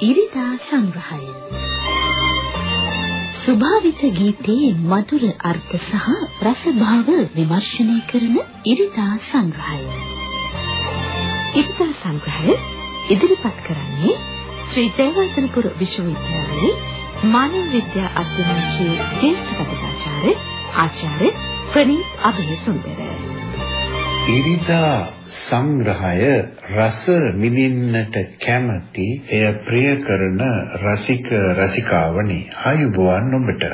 ඉරිදා සංග්‍රහය. ස්වභාවිත ගීතයේ මధుර අර්ථ සහ රසභාව විමර්ශනය කරන ඉරිදා සංග්‍රහය. ඉරිදා සංග්‍රහය ඉදිරිපත් කරන්නේ ශ්‍රී ජයවර්ධනපුර විශ්වවිද්‍යාලයේ මානව විද්‍යා අධ්‍යනාංශයේ ජ්‍යෙෂ්ඨ කථිකාචාර්ය ආචාර්ය ප්‍රනීත් අබේසුන්දර ඉරිදා සංග්‍රහය රස මිදින්නට කැමති එය ප්‍රිය කරන රසික රසිකාවනි ආයුබෝවන් ඔබට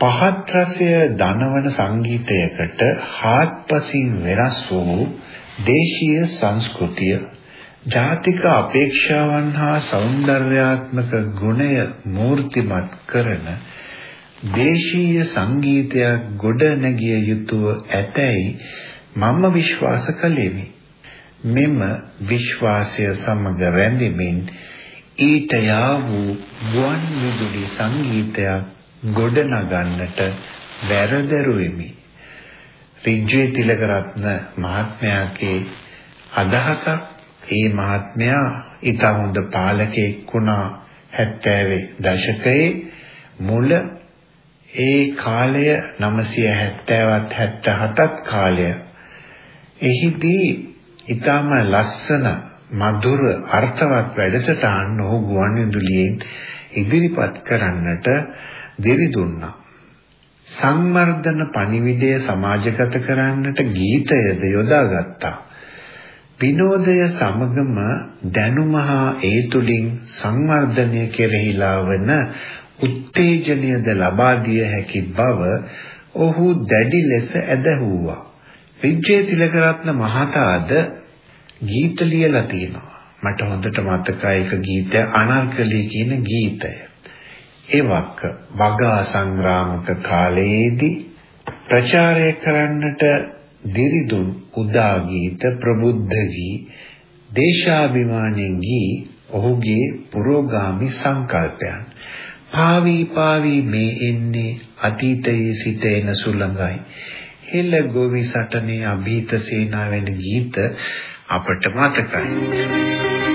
පහත් රසය දනවන සංගීතයකට හාත්පසින් වෙනස් වූ දේශීය සංස්කෘතිය ජාතික අපේක්ෂාවන් හා సౌందర్యාත්මක ගුණය මූර්තිමත් කරන දේශීය සංගීතයක් ගොඩ නැගිය යුතුය ඇතැයි මම විශ්වාස කළෙමි. මෙම විශ්වාසය සමග රැඳෙමින් ඊට යා වූ ගුවන් විදුලි සංගීතයක් ගොඩනගන්නට වැරදරුවෙමි. රිජ්ජේ තිලකරත්න මහත්මයාගේ අදහසක් ඒ මහත්මයා ඊට හොඳ පාලකෙක් වුණා 70 දශකයේ මුල ඒ කාලය 970ත් 77ත් කාලය එහිදී ඊටම ලස්සන මధుර අර්ථවත් වැඩසටහන් ඔහු ගුවන්විදුලියෙන් ඉදිරිපත් කරන්නට දෙවි දුන්නා. සංවර්ධන පණිවිඩය සමාජගත කරන්නට ගීතයද යොදාගත්තා. විනෝදය සමගම දැනුම හා ඒ තුලින් සංවර්ධනය කෙරෙහිලා වන උත්තේජනයද ලබා දිය හැකි බව ඔහු දැඩි ලෙස ඇදහුවා. විජේ තිලකරත්න මහතාද ගීත ලියලා තියෙනවා. මට හොඳට මතකයි ඒක ගීතය අනර්කලී කියන ගීතය. ඒවක වගා සංග්‍රාමක කාලයේදී ප්‍රචාරය කරන්නට දිරිදුන් උදා ගීත ප්‍රබුද්ධ ගී දේශාභිමානී ගී ඔහුගේ පුරෝගාමි සංකල්පයන් පාවි පාවි මේ එන්නේ අතීතයේ සිට එන සුළඟයි හෙළ ගොවි සටනේ අභීත සේනාවෙන් ගීත අපට මතකයි.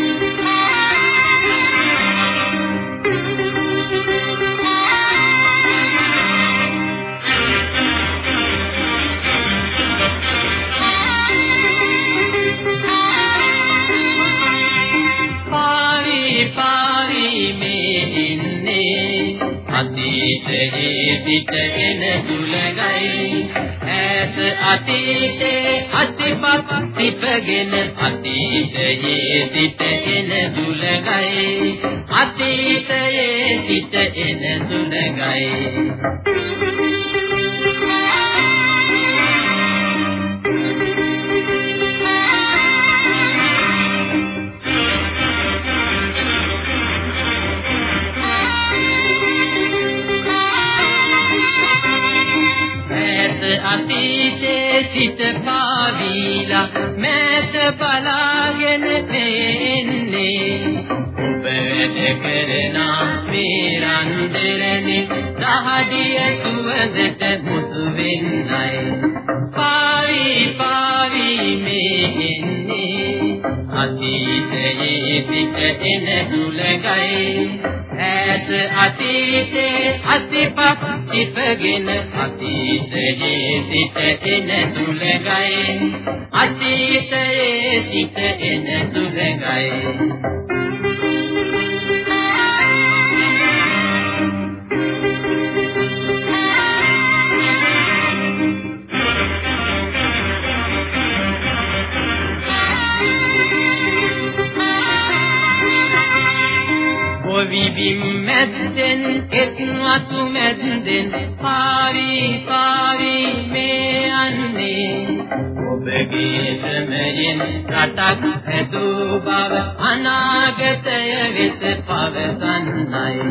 පිටගෙන දුලගයි. ඈත අතීතේ අතිපත් පිටගෙන අතීතයේ පිටගෙන දුලගයි. අතීතයේ පිටගෙන දුලගයි. අතීතේ සිට පාවීලා මෑත බලාගෙන එන්නේ ඔබ වැඩ කරන මේ රන්දරනේ දහඩිය සුවඳට මුසු වෙන්නයි. පාවි පාවි මේ එන්නේ අතීතයේ පිට එන දුලගයි ඈත අතීතේ අතිපත් ඉපගෙන අතීතයේ සිට එන තුලගයි අතීතයේ සිට එන තුලගයි විවිම් මැද්දෙන් එත් වතු මැද්දෙන් පාරි පාරි මේ යන්නේ ඔබගේ ශ්‍රමයෙන් රටක් හැදූ බව අනාගතය වෙත පවසන්නයි.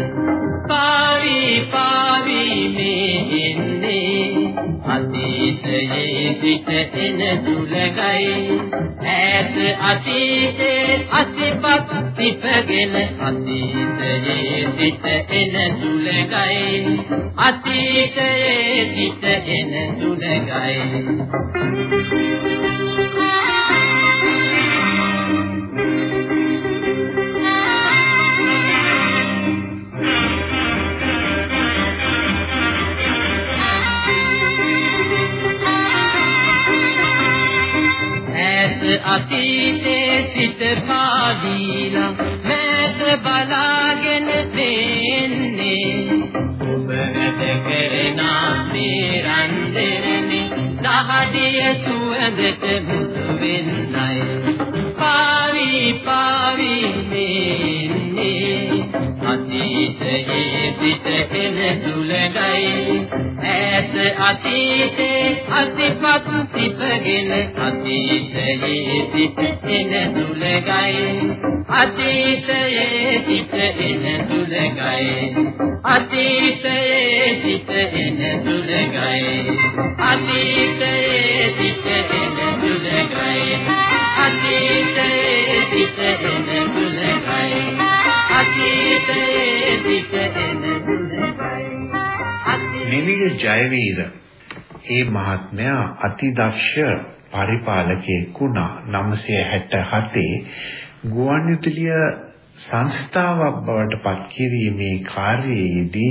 පාරි පාරි මේ එන්නේ අතීතයේ සිට එන දුලගයි ඈත අතීතේ අතිපත් සිටගෙන අතීතයේ සිට එන දුලගයි අතීතයේ සිට එන දුලගයි අතීතේ සිට පාදීලා මෑත බලාගෙන දෙන්නේ. ඔබ වැඩ කරන මේ රන්දරනේ දහදිය සුවඳට මුතු වෙන්නයි. පාවි පාවි මෙන්නේ අතීතයේ පිට එන දුලගයි. ඈත අතීතේ අතිපත් සිපගෙන අතීතයේ සිට එන දුලගයි අතීතයේ සිට එන දුලගයි අතීතයේ සිට එන දුලගයි අතීතයේ සිට එන දුලගයි අතීතයේ සිට එන දුලගයි අතීතයේ නිවිල ජයවීර. ඒ මහත්මයා අතිදක්ෂ පරිපාලකයෙක් වුණා 967 ගුවන්විදුලිය සංස්ථාවක් බවට පත් කිරීමේ කාර්යයේදී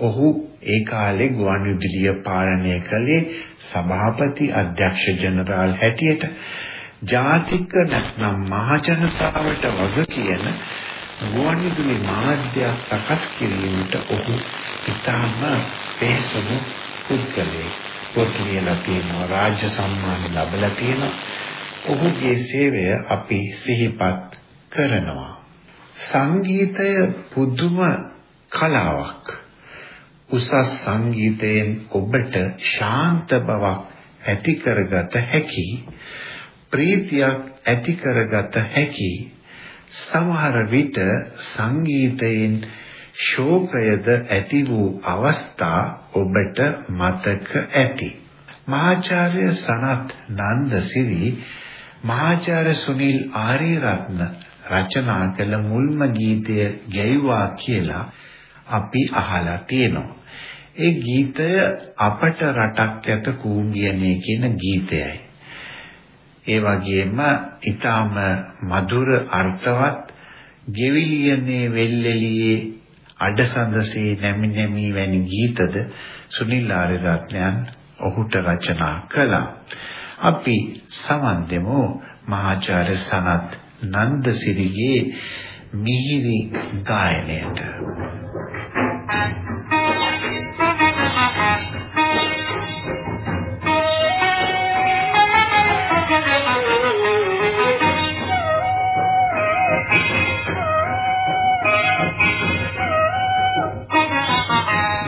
ඔහු ඒ කාලේ ගුවන්විදුලිය පාලනය කළේ සභාපති අධ්‍යක්ෂ ජනරාල් හැටියට. ජාතික නැත්නම් මහජනතාවට වග කියන ගුවන්විදුලි මාධ්‍ය සකස් කිරීමට ඔහු ඉතාම පෙසුණු පුද්ගලයෙක්. පොත් ලියලා තියෙනවා රාජ්‍ය සම්මාන ලැබලා තියෙනවා. ඔහුගේ සේවය අපි සිහිපත් කරනවා. සංගීතය පුදුම කලාවක්. උසස් සංගීතයෙන් ඔබට ශාන්ත බවක් ඇති කරගත හැකි ප්‍රීතියක් ඇති කරගත හැකි සමහර විට සංගීතයෙන් ශෝකයද ඇති වූ අවස්ථා ඔබට මතක ඇති. මහාචාර්ය සනත් නන්දසිරි මහාචාර්ය සුනිල් ආරියරත්න රචනා කළ මුල්ම ගීතය ගැයුවා කියලා අපි අහලා තියෙනවා. ඒ ගීතය අපට රටක් යත කූඹියනේ කියන ගීතයයි. ඒ වගේම ඊටාම මధుර අර්ථවත් ගෙවිලියනේ වෙල්ෙලියේ අඩසඳසේ නැමි නැමි වැනි ගීතද සුනිල් ආරියරත්නයන් ඔහුට රචනා කළා. අපි සමන් දෙමු මහාචාර්ය සනත් නන්දසිරිගේ මිහිරි ගායනයට.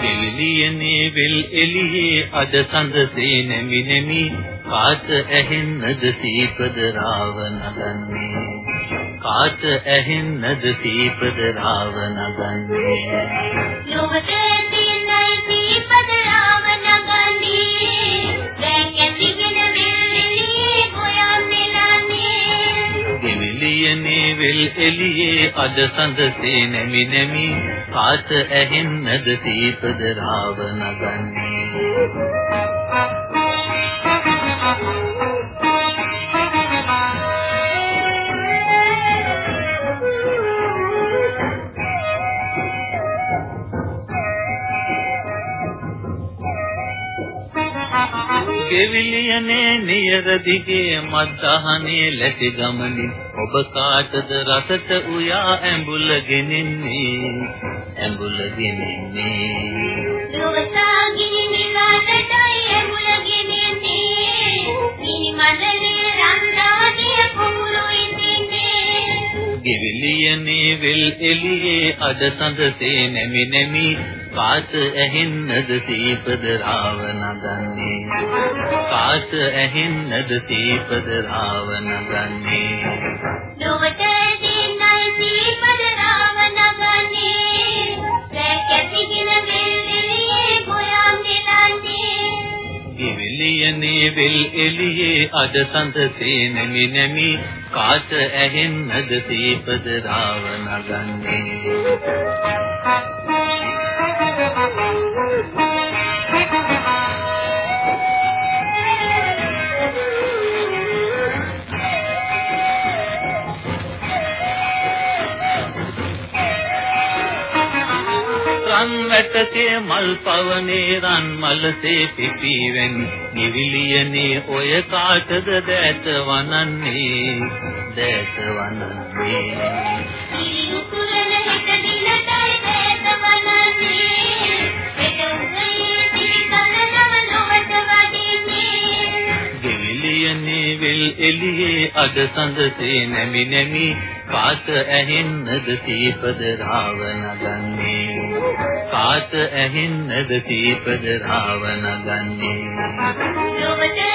එළියනේ වෙල් එළියේ අද සඳසේ නැමි නැමි. කාත ඇහෙන්නද සීපද රාවනගන්නේ කාත ඇහෙන්නද සීපද රාවනගන්නේ ලොවතේ තියනයි වෙල් එළියේ අද සඳසේ නැමි නැමි කාත ඇහෙන්නද සීපද රාව නගන්නේ ගෙවිලියනේ නියර දිගේ මත්දහනේ ලැටි ගමනින් ඔබ කාටද රසට උයා ඇඹුල ගෙනින්නේ? ඇඹුල ගෙනින්නේ. ලොවසාගිනි නිලාටයි ඇඹුල ගෙනින්නේ. මිනි මඩලේ රන්දාදිය කුමුරු ඉන්නේ ගෙවිලියනේ වෙල් එළියේ අද සඳසේ නැමි නැමි කාත ඇහෙන්නද සීපද රාව නගන්නේ කාත ඇහෙන්නද සීපද රාව නගන්නේ ලොවතේ තියනයි සීපද රාවනගන්නේ. දැන් ඇතිගෙන වෙල්ලියේ ගොයන් නෙලන්නේ ගෙවිලියනේ වෙල් එළියේ අද සඳසේ නැමි නැමි. කාත ඇහෙන්නද සීපද රාව නගන්නේ වැටකේ මල් පවනේ රන් මලසේ පිපිවෙන්. නිවිලියනේ ඔය කාටද දැත වනන්නේ? දැත වනන්නේ. එළියේ අද සඳසේ නැමි නැමි කාත ඇහෙන්නද සීපද රාවණ ගන්නේ. කාත ඇහෙන්නද සීපද රාවණ ගන්නේ.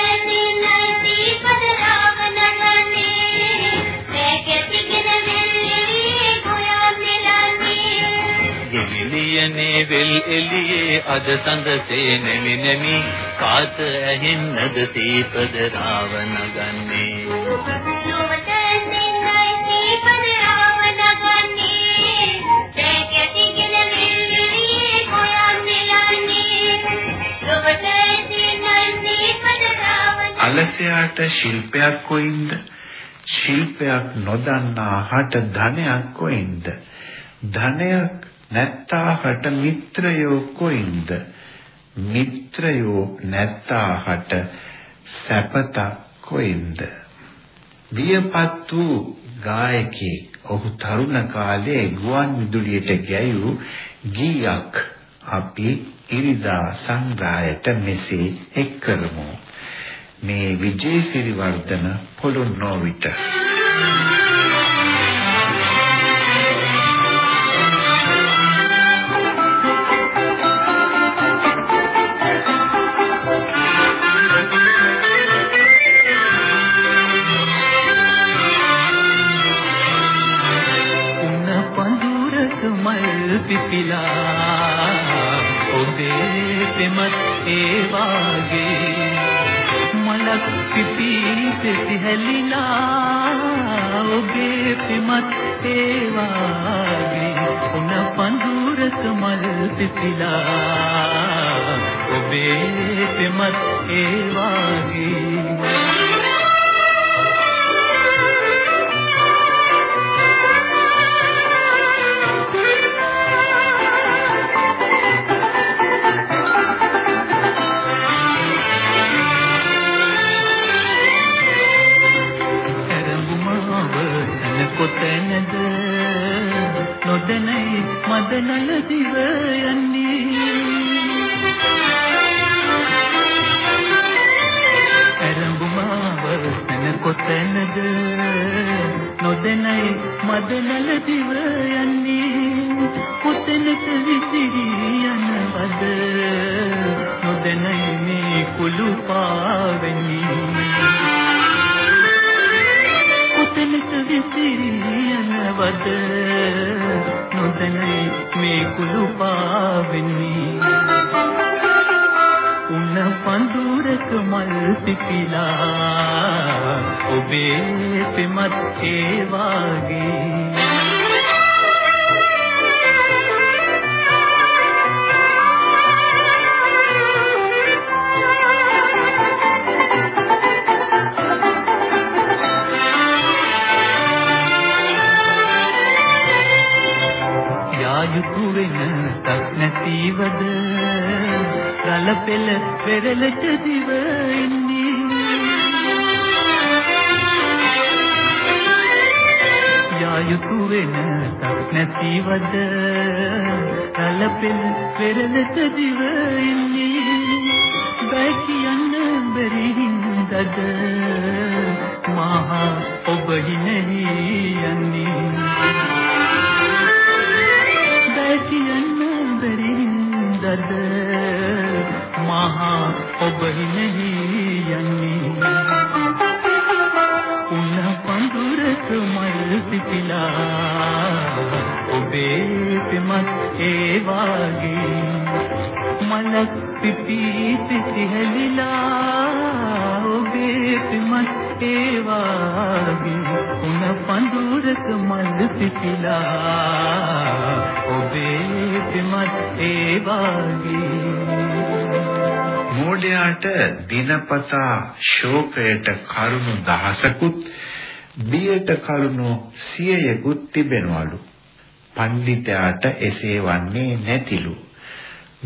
එළියේ අද සඳසේ නැමි නැමි කාත ඇහෙන්නද සීපද රාවණ ගන්නේ ලොවට ඇතිනයි දීපද රාවණ ගන්නේ දැකතිගෙන වෙල්ලේ ගොයා මෙලන්නේ ලොවට ඇතිනයි දීපද රාවණ අලසයාට ශිල්පයක් කොයින්ද? ශිල්පයක් නොදන්නා හට ධනයක් කොයින්ද? ධනයක් නැත්තා හට මිත්‍රයෝ කොයින්ද? මිත්‍රයෝ නැත්තා හට සැපතක් කොයින්ද? වියපත් වූ ගායකයෙක් ඔහු තරුණ කාලයේ ගුවන් විදුලියට ගැයූ ගීයක් අපි ඉරිදා සංග්‍රහයට මෙසේ එක් කරමු මේ විජේසිරිවර්ධන පොළොන්නෝවිට උන පිපිලා ඔබේ පෙමත් ඒ වාගේ මලක් පිපී සිහැලිලා ඔබේ පෙමත් ඒ වාගේ උන පඳුරක මල් පිපිලා ඔබේ පෙමත් ඒ වාගේ කොතැනද? නොදැනයි මදනල දිව යන්නේ. කරඹුමාව තන කොතැනද? නොදැනයි මදනල දිව යන්නේ. කොතැනද විසිරී යනවද නොදැනයි මේ කුළු පාවෙන්නේ. කොතැනක විසිරී යනවද? නොදැනයි මේ කුළු පාවෙන්නේ. උන පඳුරක මල් පිපිලා ඔබේ පෙමත් ඒ වාගේ. තක් නැතිවද රළ පෙළ පෙරලට දිව යායුතු වෙන තක් නැතිවද රළ පෙළ පෙරලට දිව බෑ කියන්න බැරි හින්දද මහා ඔබ හිනෙහි යන්නේ මහා ඔබ හිනෙහි යන්නේ. උන පඳුරක මල් පිපිලා ඔබේ පෙමත් ඒ වාගේ. මලක් පිපී සිසිහැලිලා ඔබේ පෙමත් ඒ වාගේ. උන පඳුරක මල් පිපිලා ඔබේ පෙමත් ඒ වාගේ. මෝඩයාට දිනපතා ශෝකයට කරුණු දහසකුත් බියට කරුණු සියයකුත් තිබෙනවලු. පඬිතයාට එසේ වන්නේ නැතිලු.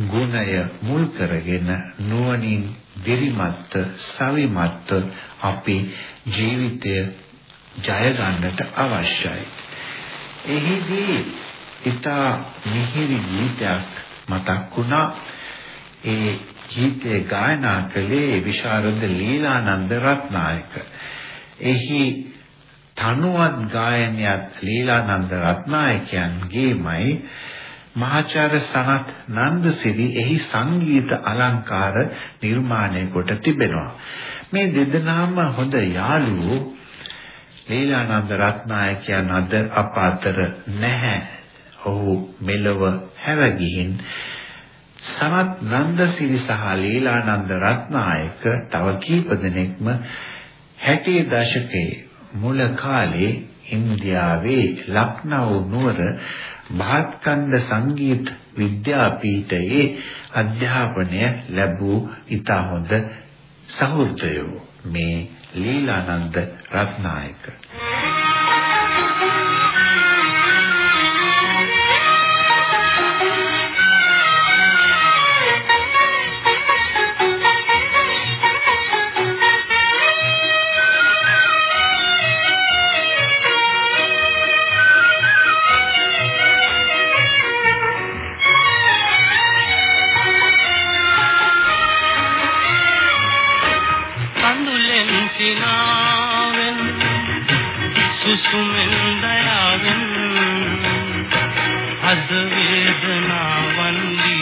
ගුණය මුල් කරගෙන නුවණින් දිරිමත් සවිමත් අපි ජීවිතය ජය ගන්නට අවශ්‍යයි. එහිදී ඊතා මිහිරි ගීතයක් මතක් වුණා. ඒ ගීතය ගායනා කළේ විශාරද ලීලානන්ද රත්නායක. එහි තනුවත් ගායනයත් ලීලානන්ද රත්නායකයන්ගේමයි මහාචාර්ය සනත් නන්දසිරි එහි සංගීත අලංකාර නිර්මාණය කොට තිබෙනවා. මේ දෙදෙනාම හොඳ යාළුවෝ ලීලානන්ද රත්නායකයන් අද අප අතර නැහැ. ඔහු මෙලව හැර ගිහින් සනත් නන්දසිරි සහ ලීලානන්ද රත්නායක තව කීප දෙනෙක්ම 60 දශකයේ මුල කාලේ ඉන්දියාවේ ලක්නෞ නුවර භාත්කන්ද සංගීත විද්‍යාපීඨයේ අධ්‍යාපනය ලැබූ ඉතා හොඳ සහෘදයෝ මේ ලීලානන්ද රත්නායක. ඝන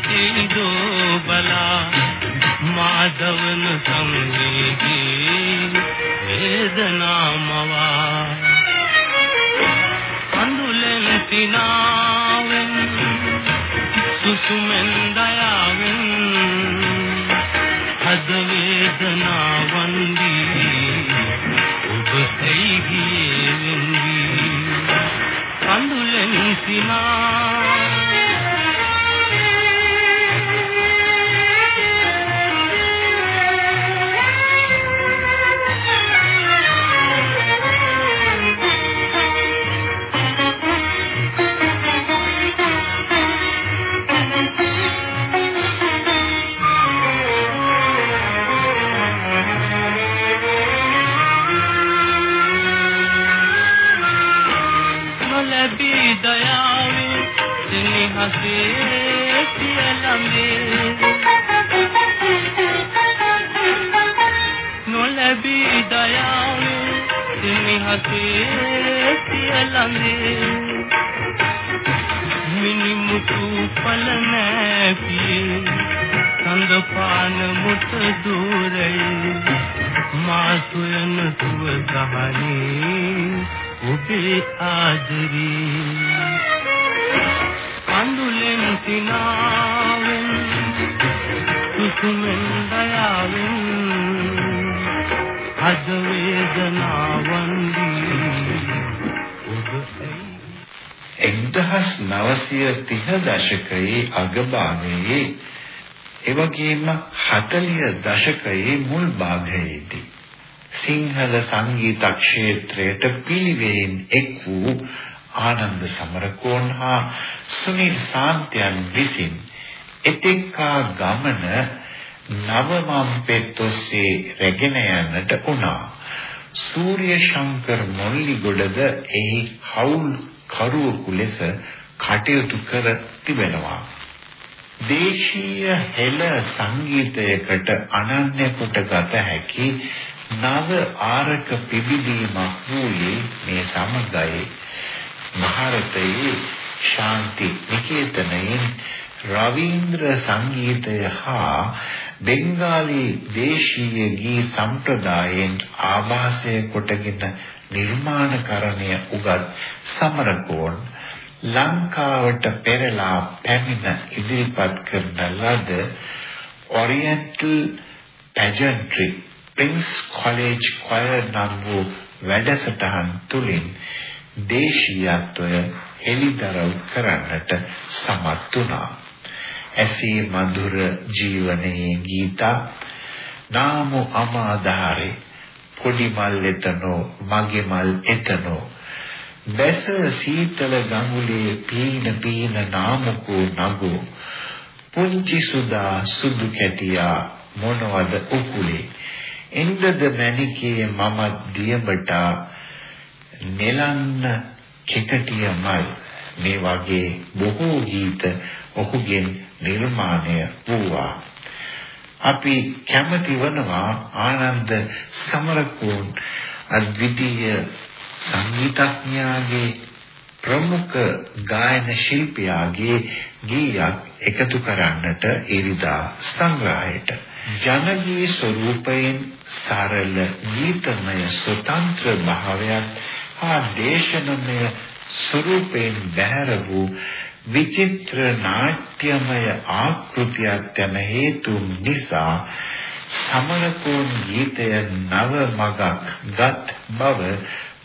ආයේ දෝ බලා මාදවන සංවේදී වේදනාමවා අඳුලෙන් තිනාවෙන් සුසුමෙන් සුසුමෙන් දයාවෙන් අද වේදනාවන් දී. ඔබ ඇයි 1930 දශකයේ අගභාගයේ එවැගේම 40 දශකයේ මුල් භාගයේදී සිංහල සංගීත ක්ෂේත්‍රයට පිළිවෙලින් එක් වූ ආනන්ද සමරකෝන් හා සුනිල් සාන්තයන් විසින් එතෙක්කා ගමන නවමම් පෙත්තොස්සේ රැගෙන යන්නට වුණා. සූර්ය ශංකර් මොල්ලිගොඩද එහි හවුල් කරුවෙකු ලෙස කටයුතු කර තිබෙනවා. දේශීය හෙළ සංගීතයකට අනන්‍ය කොට ගත හැකි නව ආරක පිබිදීමක් වූයේ මේ සමගයේ මහරතයේ ශාන්ති නිකේතනයේ රවීන්ද්‍ර සංගීතය හා බෙන්ගාලි දේශීය ගී සම්ප්‍රදායෙන් ආభాසය කොටගෙන නිර්මාණකරණය උගත් සමරකෝන් ලංකාවට පෙරලා පැමිණ ඉදිරිපත් කරන ලද Oriental Pageantry Prince College Choir නම් වූ වැඩසටහන් තුලින් දේශීයත්වය එළිදරව් කරන්නට සමත් වුණා. ඇසේ මధుර ජීවනයේ ගීත නාම අමාදාරේ පොඩි මල් එතනෝ මගේ මල් එතනෝ. බැස සීතල ගඟුලේ පීන පීන නාමකෝ නගෝ. පුංචි සුදා සුදු කැටියා මොනවද උකුලේ? එන්දද මැණිකේ මම දියඹට නෙලන්න කෙකටිය මල්. මේ වගේ බොහෝ ගීත ඔහුගෙන් නිර්මාණය වූවා. අපි කැමති වනවා ආනන්ද සමරකෝන් අද්විතීය සංගීතඥයාගේ ප්‍රමුඛ ගායන ශිල්පියාගේ ගීයක් එකතු කරන්නට ඉරිදා සංග්‍රහයට. ජනගී ස්වරූපයෙන් සරල ගීතමය ස්වතන්ත්‍ර භාවයක් හා දේශනමය ස්වරූපයෙන් බැහැර වූ විචිත්‍ර නාට්‍යමය ආකෘතියක් යන හේතු නිසා සමරකෝන් ගීතය නව මගක් ගත් බව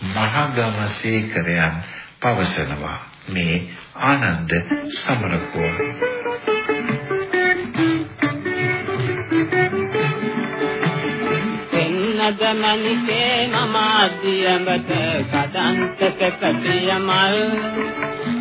මහගම සේකරයන් පවසනවා. මේ ආනන්ද සමරකෝන් නදමනිකේ මම අධ්‍යමත කදන්තක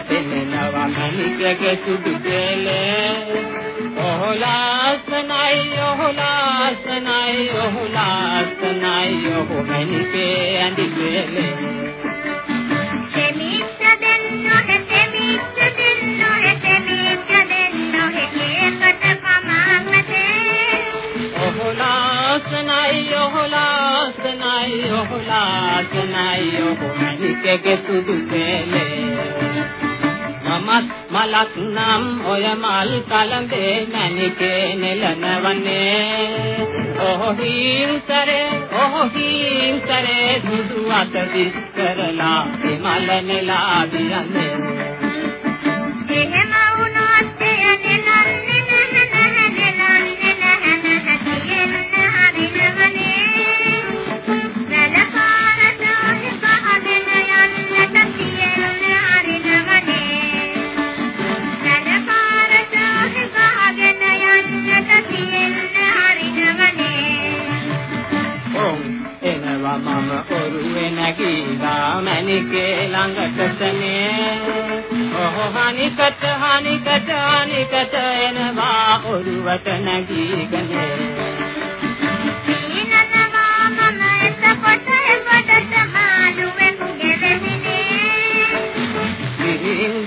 පෙනෙනවා මනිකගේ සුදු දෙලේ ඔහලාසනයි ඔහලාසනයි ඔහලාසනයි ඔහොමනිකේ ඇඳි දෙලේ ඔහලාසනයි ඔහලාසනයි ඔහලාසනයි ඔහමනිකගේ සුදු පෙළේ. මමත් මලක් නම් ඔය මල් කලඹේ මැනිකේ නෙලනවන්නේ ඔහො හිංසරේ ඔහො හිංසරේ සුදු අත දිස් කරලා මල නෙලා දියන්නේ නැගීලා මැනිකේ ළඟට සනේ. ඔහො හනිකට හනිකට හනිකට එනවා ඔරුවට නැගීගෙන.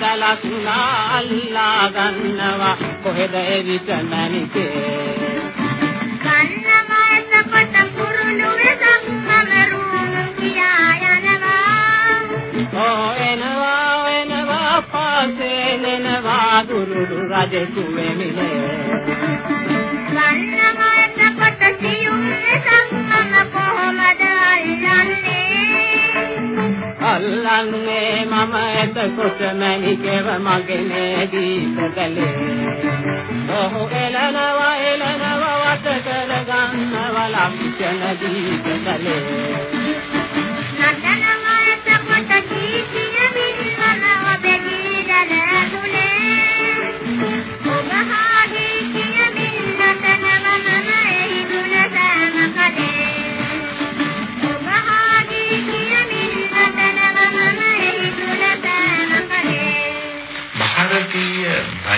දලස්නා අල්ලා ගන්නවා කොහෙද එවිට මැනිකේ පාසේ නෙනවා දුරුරු රජෙකු වෙමිනේ සන්නමත කොට සියුම් සම්මම කොහොමද අල්ලන්නේ අල්ලන්නේ මම එතකොට මැනිකව මගේ ගීතකලේ ඔහු එලනවා එලනවා වට කර ගන්නවා ලම්චන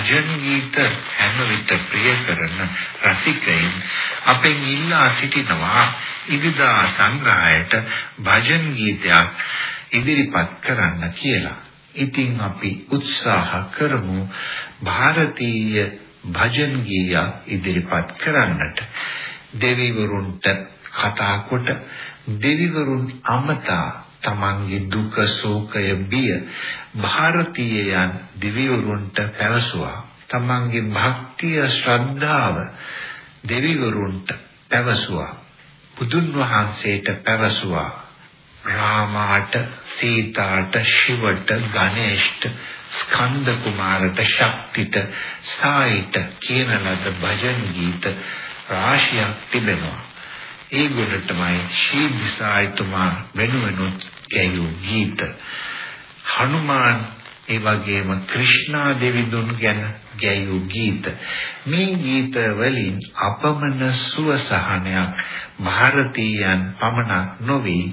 භජන් ගීත හැම විට ප්‍රිය කරන රසිකයින් අපෙන් ඉල්ලා සිටිනවා ඉදිදා සංග්‍රහයට භජන් ගීතයක් ඉදිරිපත් කරන්න කියලා. ඉතින් අපි උත්සාහ කරමු ಭಾರತೀಯ භජන් ගීය ඉදිරිපත් කරන්නට. දෙවිවරුන්ට කතා කොට දෙවිවරුන් අමතා තමන්ගේ දුක ශෝකය බිය ಭಾರತೀයයන් දිවිවරුන්ට පැවසුවා. තමන්ගේ භක්තිය ශ්‍රද්ධාව දෙවිවරුන්ට පැවසුවා. බුදුන් වහන්සේට පැවසුවා. රාමාට සීතාට ශිවට ගණේෂ්ට ස්කන්ධ කුමාරට ශක්තිට සායිට කියන ලද භජන් ගීත රාශියක් තිබෙනවා. ඒ ගුණටමයි ශීඝ්‍රසායතුමා වෙනුවෙනුත් ගැයූ ගීත. හනුමාන් ඒ වගේම ක්‍රිෂ්ණා දෙවිඳුන් ගැන ගැයූ ගීත. මේ ගීත වලින් අපමණ සුවසහනයක් ಭಾರತೀයයන් පමණක් නොවේ.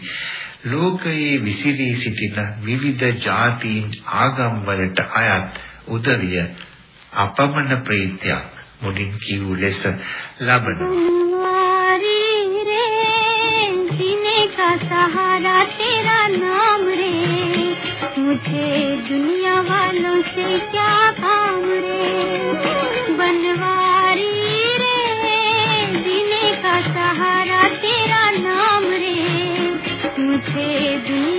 ලෝකයේ විසිරී සිටින විවිධ ජාතීන් ආගම් වලට අයත් උදවිය අපමණ ප්‍රීතියක් මුලින් කිව් ලෙස ලබනවා. सहारा तेरा नाम रे। मुझे दुनिया वालों से क्या काम रे? बनवारी रे, जीने का सहारा तेरा नाम रे। मुझे दुनिया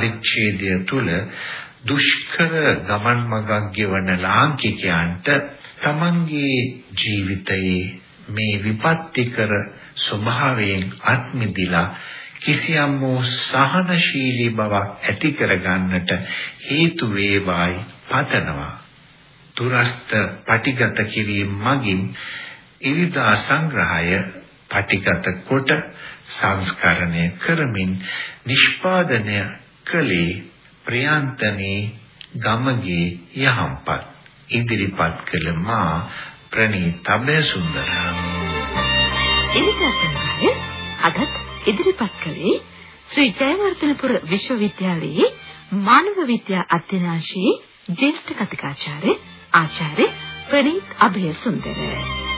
පරිච්ඡේදය තුල දුෂ්කර ගමන් මගක් ගෙවන ලාංකිකයන්ට තමන්ගේ ජීවිතයේ මේ විපත්තිකර ස්වභාවයෙන් අත්මිදිලා කිසියම් වූ සහනශීලී බවක් ඇති කරගන්නට හේතු වේවායි පතනවා. තුරස්ත පටිගත කිරීම මගින් ඉරිදා සංග්‍රහය පටිගත කොට සංස්කරණය කරමින් නිෂ්පාදනය කළේ ප්‍රියන්තනේ ගමගේ යහම්පත්. ඉදිරිපත් කළ මා ප්‍රණීතබ්බ සුන්දරම් ඉරිදා සංග්‍රහය අදත් ඉදිරිපත් කළේ ශ්‍රී ජයවර්ධනපුර විශ්වවිද්‍යාලයේ මානව විද්‍යා අධ්‍යනාංශයේ ජ්‍යෙෂ්ඨ කතිකාචාර්ය ආචාර්ය ප්‍රණීත් අභයසුන්දර